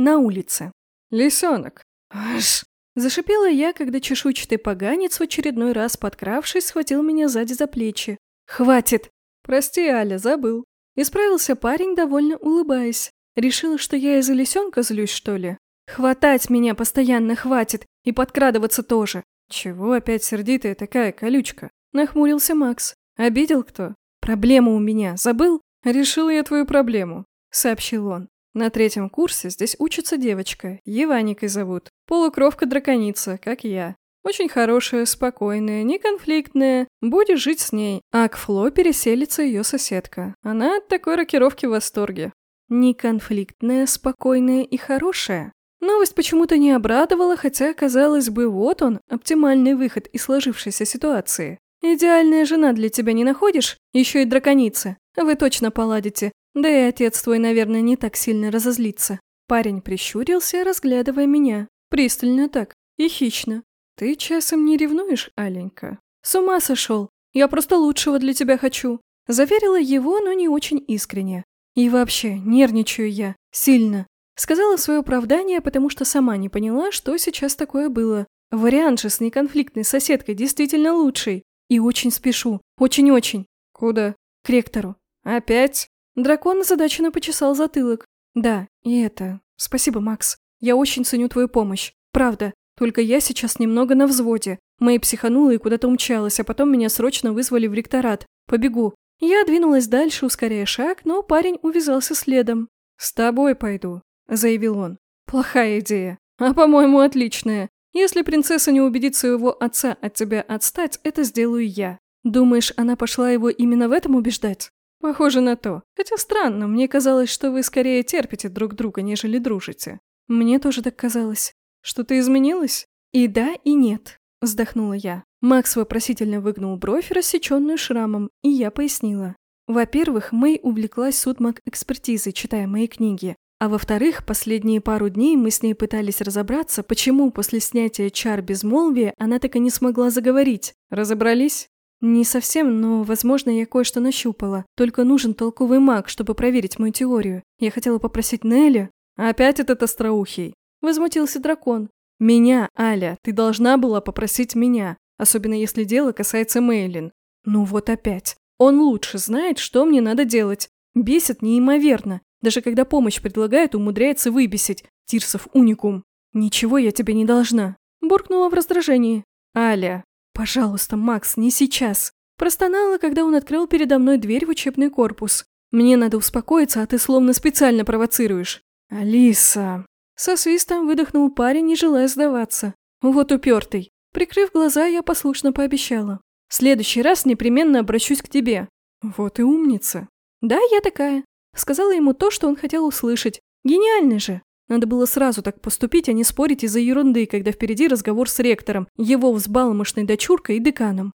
на улице. «Лисенок!» «Аж!» Зашипела я, когда чешуйчатый поганец в очередной раз подкравшись схватил меня сзади за плечи. «Хватит!» «Прости, Аля, забыл». Исправился парень, довольно улыбаясь. Решила, что я из-за лисенка злюсь, что ли? Хватать меня постоянно хватит, и подкрадываться тоже. Чего опять сердитая такая колючка? Нахмурился Макс. Обидел кто? Проблема у меня, забыл? Решил я твою проблему, сообщил он. На третьем курсе здесь учится девочка, Еваникой зовут. Полукровка-драконица, как я. Очень хорошая, спокойная, неконфликтная. Будешь жить с ней. А к Фло переселится ее соседка. Она от такой рокировки в восторге. Неконфликтная, спокойная и хорошая. Новость почему-то не обрадовала, хотя, казалось бы, вот он, оптимальный выход из сложившейся ситуации. Идеальная жена для тебя не находишь? Еще и драконица. Вы точно поладите. Да и отец твой, наверное, не так сильно разозлится. Парень прищурился, разглядывая меня. Пристально так. И хищно. Ты часом не ревнуешь, Аленька? С ума сошел. Я просто лучшего для тебя хочу. Заверила его, но не очень искренне. И вообще, нервничаю я. Сильно. Сказала свое оправдание, потому что сама не поняла, что сейчас такое было. Вариант же с неконфликтной соседкой действительно лучший. И очень спешу. Очень-очень. Куда? К ректору. Опять? Дракон озадаченно почесал затылок. Да, и это. Спасибо, Макс. Я очень ценю твою помощь. Правда. Только я сейчас немного на взводе. Мэй психанула и куда-то умчалась, а потом меня срочно вызвали в ректорат. Побегу. Я двинулась дальше, ускоряя шаг, но парень увязался следом. «С тобой пойду», — заявил он. «Плохая идея. А, по-моему, отличная. Если принцесса не убедит своего отца от тебя отстать, это сделаю я. Думаешь, она пошла его именно в этом убеждать? Похоже на то. Хотя странно, мне казалось, что вы скорее терпите друг друга, нежели дружите. Мне тоже так казалось. Что-то изменилось? И да, и нет, вздохнула я. Макс вопросительно выгнул бровь, рассеченную шрамом, и я пояснила. Во-первых, Мэй увлеклась судмаг-экспертизой, читая мои книги. А во-вторых, последние пару дней мы с ней пытались разобраться, почему после снятия чар безмолвия она так и не смогла заговорить. Разобрались? Не совсем, но, возможно, я кое-что нащупала. Только нужен толковый маг, чтобы проверить мою теорию. Я хотела попросить Нелли. Опять этот остроухий. Возмутился дракон. Меня, Аля, ты должна была попросить меня. Особенно если дело касается Мейлин. Ну вот опять. Он лучше знает, что мне надо делать. Бесит неимоверно. Даже когда помощь предлагает, умудряется выбесить. Тирсов уникум. Ничего я тебе не должна. Буркнула в раздражении. Аля, «Пожалуйста, Макс, не сейчас!» Простонала, когда он открыл передо мной дверь в учебный корпус. «Мне надо успокоиться, а ты словно специально провоцируешь». «Алиса!» Со свистом выдохнул парень, не желая сдаваться. Вот упертый. Прикрыв глаза, я послушно пообещала. «В следующий раз непременно обращусь к тебе». «Вот и умница». «Да, я такая». Сказала ему то, что он хотел услышать. Гениально же. Надо было сразу так поступить, а не спорить из-за ерунды, когда впереди разговор с ректором, его взбалмошной дочуркой и деканом.